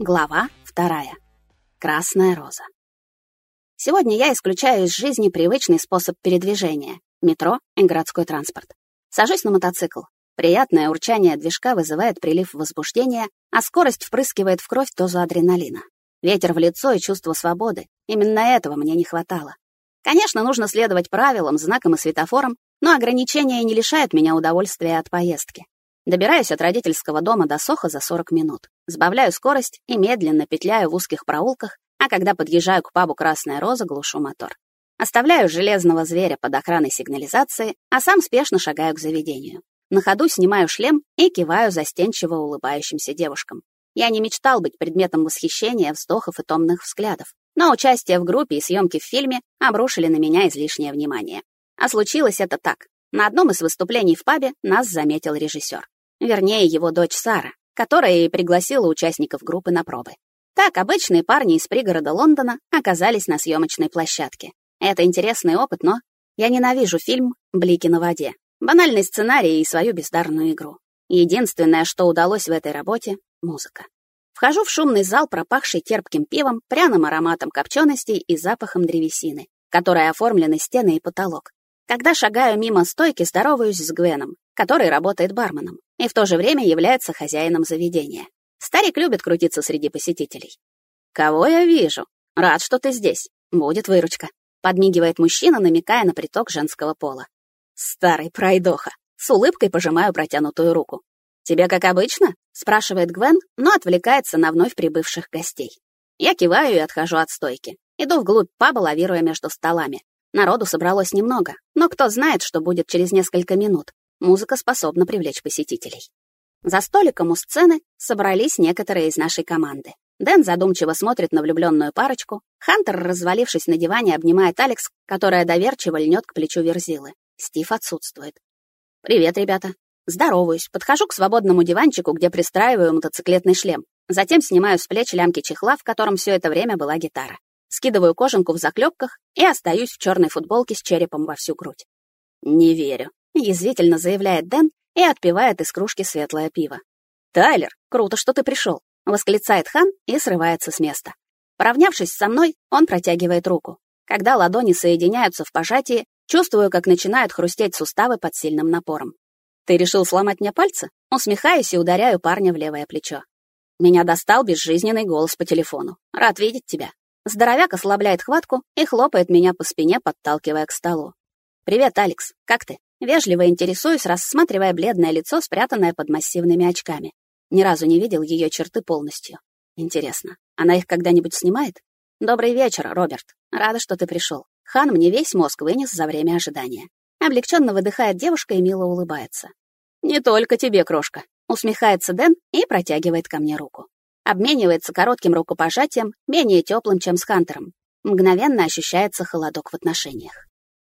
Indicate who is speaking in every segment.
Speaker 1: Глава вторая. Красная роза. Сегодня я исключаю из жизни привычный способ передвижения — метро и городской транспорт. Сажусь на мотоцикл. Приятное урчание движка вызывает прилив возбуждения, а скорость впрыскивает в кровь дозу адреналина. Ветер в лицо и чувство свободы. Именно этого мне не хватало. Конечно, нужно следовать правилам, знакам и светофорам, но ограничения не лишают меня удовольствия от поездки. Добираюсь от родительского дома до Соха за 40 минут. Сбавляю скорость и медленно петляю в узких проулках, а когда подъезжаю к пабу «Красная роза», глушу мотор. Оставляю железного зверя под охраной сигнализации, а сам спешно шагаю к заведению. На ходу снимаю шлем и киваю застенчиво улыбающимся девушкам. Я не мечтал быть предметом восхищения, вздохов и томных взглядов, но участие в группе и съемки в фильме обрушили на меня излишнее внимание. А случилось это так. На одном из выступлений в пабе нас заметил режиссер. Вернее, его дочь Сара, которая и пригласила участников группы на пробы. Так обычные парни из пригорода Лондона оказались на съемочной площадке. Это интересный опыт, но я ненавижу фильм «Блики на воде». Банальный сценарий и свою бездарную игру. Единственное, что удалось в этой работе — музыка. Вхожу в шумный зал, пропахший терпким пивом, пряным ароматом копченостей и запахом древесины, которой оформлены стены и потолок. Когда шагаю мимо стойки, здороваюсь с Гвеном, который работает барменом и в то же время является хозяином заведения. Старик любит крутиться среди посетителей. «Кого я вижу? Рад, что ты здесь. Будет выручка», — подмигивает мужчина, намекая на приток женского пола. «Старый пройдоха». С улыбкой пожимаю протянутую руку. «Тебе как обычно?» — спрашивает Гвен, но отвлекается на вновь прибывших гостей. Я киваю и отхожу от стойки. Иду вглубь паба, лавируя между столами. Народу собралось немного, но кто знает, что будет через несколько минут. Музыка способна привлечь посетителей. За столиком у сцены собрались некоторые из нашей команды. Дэн задумчиво смотрит на влюбленную парочку. Хантер, развалившись на диване, обнимает Алекс, которая доверчиво льнет к плечу Верзилы. Стив отсутствует. «Привет, ребята». Здороваюсь, подхожу к свободному диванчику, где пристраиваю мотоциклетный шлем. Затем снимаю с плеч лямки чехла, в котором все это время была гитара скидываю кожанку в заклепках и остаюсь в черной футболке с черепом во всю грудь. «Не верю», — язвительно заявляет Дэн и отпивает из кружки светлое пиво. «Тайлер, круто, что ты пришел», — восклицает Хан и срывается с места. Поравнявшись со мной, он протягивает руку. Когда ладони соединяются в пожатии, чувствую, как начинают хрустеть суставы под сильным напором. «Ты решил сломать мне пальцы?» Усмехаюсь и ударяю парня в левое плечо. Меня достал безжизненный голос по телефону. «Рад видеть тебя. Здоровяк ослабляет хватку и хлопает меня по спине, подталкивая к столу. «Привет, Алекс. Как ты?» Вежливо интересуюсь, рассматривая бледное лицо, спрятанное под массивными очками. Ни разу не видел ее черты полностью. Интересно, она их когда-нибудь снимает? Добрый вечер, Роберт. Рада, что ты пришел. Хан мне весь мозг вынес за время ожидания. Облегченно выдыхает девушка и мило улыбается. «Не только тебе, крошка», — усмехается Дэн и протягивает ко мне руку обменивается коротким рукопожатием, менее теплым, чем с Хантером. Мгновенно ощущается холодок в отношениях.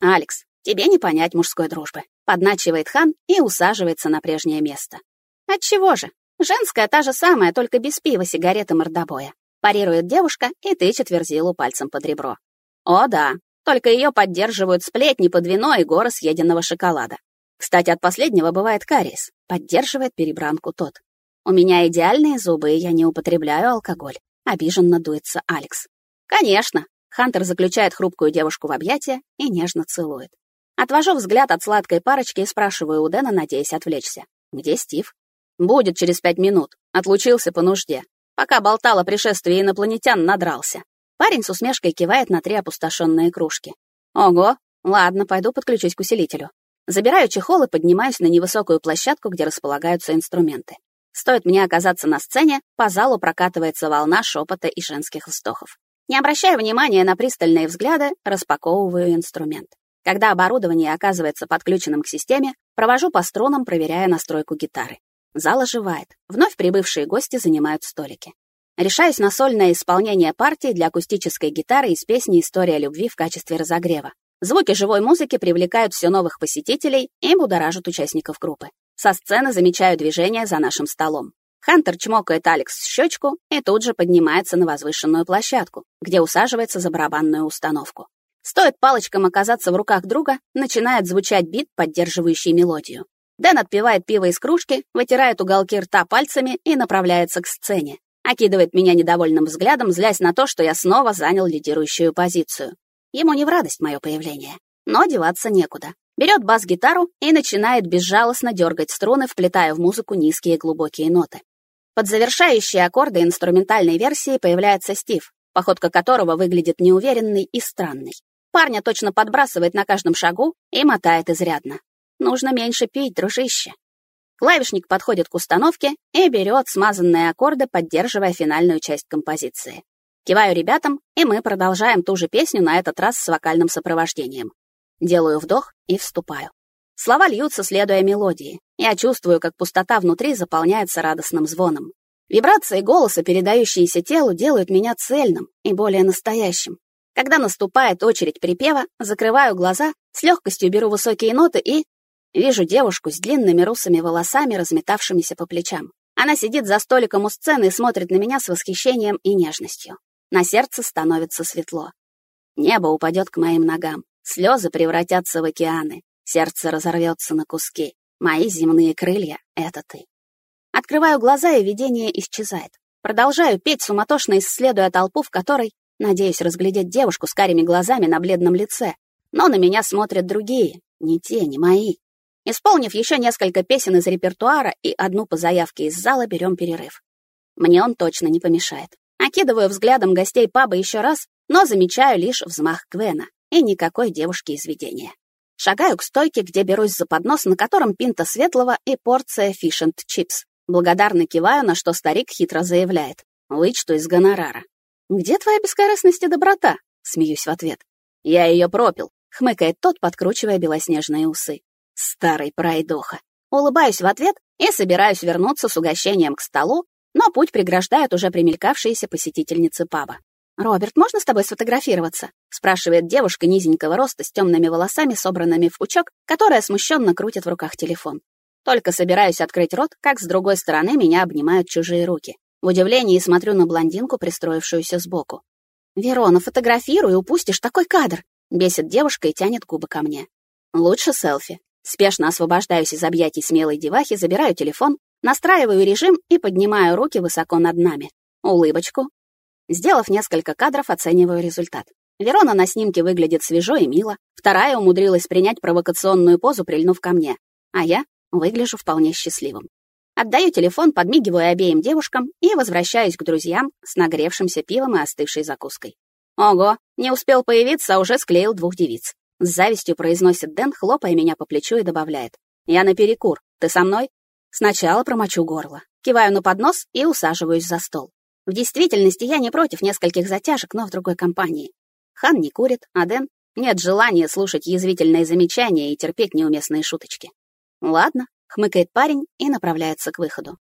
Speaker 1: «Алекс, тебе не понять мужской дружбы», — подначивает Хан и усаживается на прежнее место. «Отчего же? Женская та же самая, только без пива, сигареты, мордобоя», — парирует девушка и тычет Верзилу пальцем под ребро. «О да, только ее поддерживают сплетни под вино и горы съеденного шоколада. Кстати, от последнего бывает кариес. Поддерживает перебранку тот. У меня идеальные зубы, и я не употребляю алкоголь. Обиженно дуется Алекс. Конечно. Хантер заключает хрупкую девушку в объятия и нежно целует. Отвожу взгляд от сладкой парочки и спрашиваю у Дэна, надеясь отвлечься. Где Стив? Будет через пять минут. Отлучился по нужде. Пока болтал о пришествии инопланетян, надрался. Парень с усмешкой кивает на три опустошенные кружки. Ого, ладно, пойду подключусь к усилителю. Забираю чехол и поднимаюсь на невысокую площадку, где располагаются инструменты. Стоит мне оказаться на сцене, по залу прокатывается волна шепота и женских вздохов. Не обращая внимания на пристальные взгляды, распаковываю инструмент. Когда оборудование оказывается подключенным к системе, провожу по струнам, проверяя настройку гитары. Зал оживает. Вновь прибывшие гости занимают столики. Решаюсь на сольное исполнение партии для акустической гитары из песни «История любви» в качестве разогрева. Звуки живой музыки привлекают все новых посетителей и будоражат участников группы. Со сцены замечаю движение за нашим столом. Хантер чмокает Алекс в щечку и тут же поднимается на возвышенную площадку, где усаживается за барабанную установку. Стоит палочкам оказаться в руках друга, начинает звучать бит, поддерживающий мелодию. Дэн отпивает пиво из кружки, вытирает уголки рта пальцами и направляется к сцене. окидывает меня недовольным взглядом, злясь на то, что я снова занял лидирующую позицию. Ему не в радость мое появление, но деваться некуда. Берет бас-гитару и начинает безжалостно дергать струны, вплетая в музыку низкие глубокие ноты. Под завершающие аккорды инструментальной версии появляется Стив, походка которого выглядит неуверенной и странной. Парня точно подбрасывает на каждом шагу и мотает изрядно. Нужно меньше пить, дружище. Клавишник подходит к установке и берет смазанные аккорды, поддерживая финальную часть композиции. Киваю ребятам, и мы продолжаем ту же песню, на этот раз с вокальным сопровождением. Делаю вдох и вступаю. Слова льются, следуя мелодии. Я чувствую, как пустота внутри заполняется радостным звоном. Вибрации голоса, передающиеся телу, делают меня цельным и более настоящим. Когда наступает очередь припева, закрываю глаза, с легкостью беру высокие ноты и Вижу девушку с длинными русыми волосами, разметавшимися по плечам. Она сидит за столиком у сцены и смотрит на меня с восхищением и нежностью. На сердце становится светло. Небо упадет к моим ногам, слезы превратятся в океаны, сердце разорвется на куски. Мои земные крылья — это ты. Открываю глаза, и видение исчезает. Продолжаю петь, суматошно исследуя толпу, в которой, надеюсь разглядеть девушку с карими глазами на бледном лице. Но на меня смотрят другие, не те, не мои. Исполнив еще несколько песен из репертуара и одну по заявке из зала, берем перерыв. Мне он точно не помешает. Окидываю взглядом гостей паба еще раз, но замечаю лишь взмах Квена и никакой девушки из видения. Шагаю к стойке, где берусь за поднос, на котором пинта светлого и порция фиш энд чипс. Благодарно киваю, на что старик хитро заявляет. Вычту из гонорара. «Где твоя бескорыстность и доброта?» — смеюсь в ответ. «Я ее пропил», — хмыкает тот, подкручивая белоснежные усы. Старый пройдоха. Улыбаюсь в ответ и собираюсь вернуться с угощением к столу, но путь преграждают уже примелькавшиеся посетительницы паба. «Роберт, можно с тобой сфотографироваться?» — спрашивает девушка низенького роста с темными волосами, собранными в пучок, которая смущенно крутит в руках телефон. Только собираюсь открыть рот, как с другой стороны меня обнимают чужие руки. В удивлении смотрю на блондинку, пристроившуюся сбоку. «Верона, фотографируй, упустишь такой кадр!» — бесит девушка и тянет губы ко мне. «Лучше селфи», Спешно освобождаюсь из объятий смелой девахи, забираю телефон, настраиваю режим и поднимаю руки высоко над нами. Улыбочку. Сделав несколько кадров, оцениваю результат. Верона на снимке выглядит свежо и мило, вторая умудрилась принять провокационную позу, прильнув ко мне, а я выгляжу вполне счастливым. Отдаю телефон, подмигиваю обеим девушкам и возвращаюсь к друзьям с нагревшимся пивом и остывшей закуской. Ого, не успел появиться, а уже склеил двух девиц. С завистью произносит Дэн, хлопая меня по плечу и добавляет. «Я на перекур. Ты со мной?» Сначала промочу горло. Киваю на поднос и усаживаюсь за стол. В действительности я не против нескольких затяжек, но в другой компании. Хан не курит, а Дэн нет желания слушать язвительные замечания и терпеть неуместные шуточки. «Ладно», — хмыкает парень и направляется к выходу.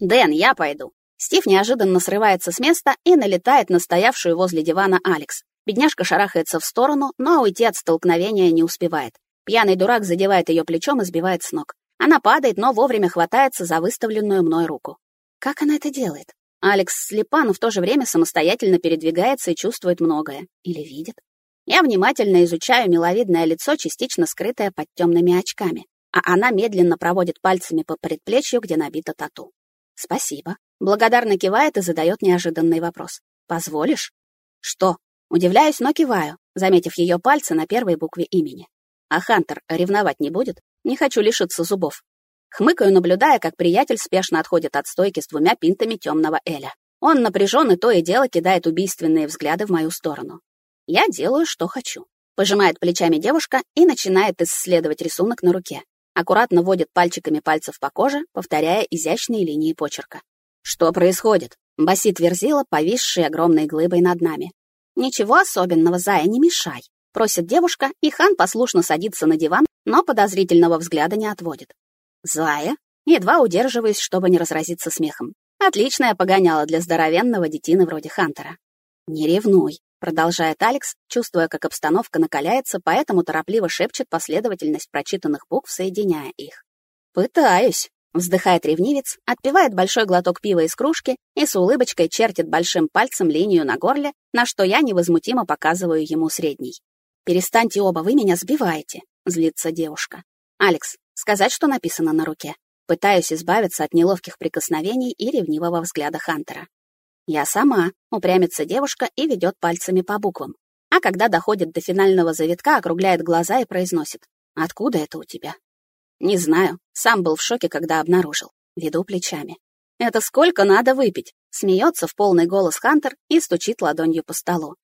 Speaker 1: «Дэн, я пойду». Стив неожиданно срывается с места и налетает на стоявшую возле дивана Алекс. Бедняжка шарахается в сторону, но уйти от столкновения не успевает. Пьяный дурак задевает ее плечом и сбивает с ног. Она падает, но вовремя хватается за выставленную мной руку. Как она это делает? Алекс слепа, но в то же время самостоятельно передвигается и чувствует многое. Или видит. Я внимательно изучаю миловидное лицо, частично скрытое под темными очками, а она медленно проводит пальцами по предплечью, где набита тату. «Спасибо». Благодарно кивает и задает неожиданный вопрос. «Позволишь?» «Что?» Удивляюсь, но киваю, заметив ее пальцы на первой букве имени. А Хантер ревновать не будет? Не хочу лишиться зубов. Хмыкаю, наблюдая, как приятель спешно отходит от стойки с двумя пинтами темного Эля. Он напряжен и то и дело кидает убийственные взгляды в мою сторону. Я делаю, что хочу. Пожимает плечами девушка и начинает исследовать рисунок на руке. Аккуратно водит пальчиками пальцев по коже, повторяя изящные линии почерка. Что происходит? Басит Верзила, повисший огромной глыбой над нами. «Ничего особенного, Зая, не мешай», — просит девушка, и хан послушно садится на диван, но подозрительного взгляда не отводит. «Зая?» Едва удерживаясь, чтобы не разразиться смехом. Отличная погоняла для здоровенного детины вроде Хантера. «Не ревнуй», — продолжает Алекс, чувствуя, как обстановка накаляется, поэтому торопливо шепчет последовательность прочитанных букв, соединяя их. «Пытаюсь», Вздыхает ревнивец, отпивает большой глоток пива из кружки и с улыбочкой чертит большим пальцем линию на горле, на что я невозмутимо показываю ему средний. «Перестаньте оба, вы меня сбиваете», — злится девушка. «Алекс, сказать, что написано на руке?» Пытаюсь избавиться от неловких прикосновений и ревнивого взгляда Хантера. Я сама, упрямится девушка и ведет пальцами по буквам. А когда доходит до финального завитка, округляет глаза и произносит. «Откуда это у тебя?» «Не знаю. Сам был в шоке, когда обнаружил. Веду плечами. «Это сколько надо выпить?» Смеется в полный голос Хантер и стучит ладонью по столу.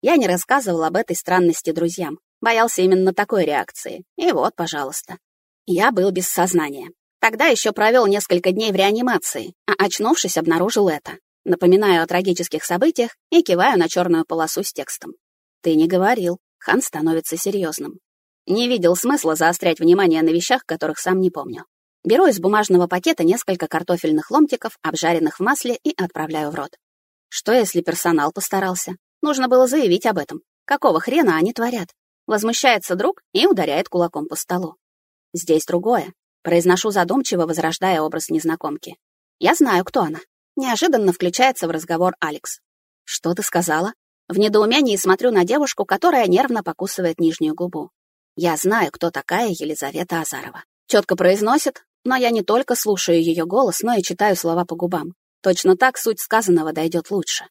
Speaker 1: Я не рассказывал об этой странности друзьям. Боялся именно такой реакции. И вот, пожалуйста. Я был без сознания. Тогда еще провел несколько дней в реанимации, а очнувшись, обнаружил это. Напоминаю о трагических событиях и киваю на черную полосу с текстом. «Ты не говорил». Хан становится серьезным. Не видел смысла заострять внимание на вещах, которых сам не помню. Беру из бумажного пакета несколько картофельных ломтиков, обжаренных в масле, и отправляю в рот. Что, если персонал постарался? Нужно было заявить об этом. Какого хрена они творят? Возмущается друг и ударяет кулаком по столу. Здесь другое. Произношу задумчиво, возрождая образ незнакомки. Я знаю, кто она. Неожиданно включается в разговор Алекс. Что ты сказала? В недоумении смотрю на девушку, которая нервно покусывает нижнюю губу. Я знаю, кто такая Елизавета Азарова. Четко произносит, но я не только слушаю ее голос, но и читаю слова по губам. Точно так суть сказанного дойдет лучше.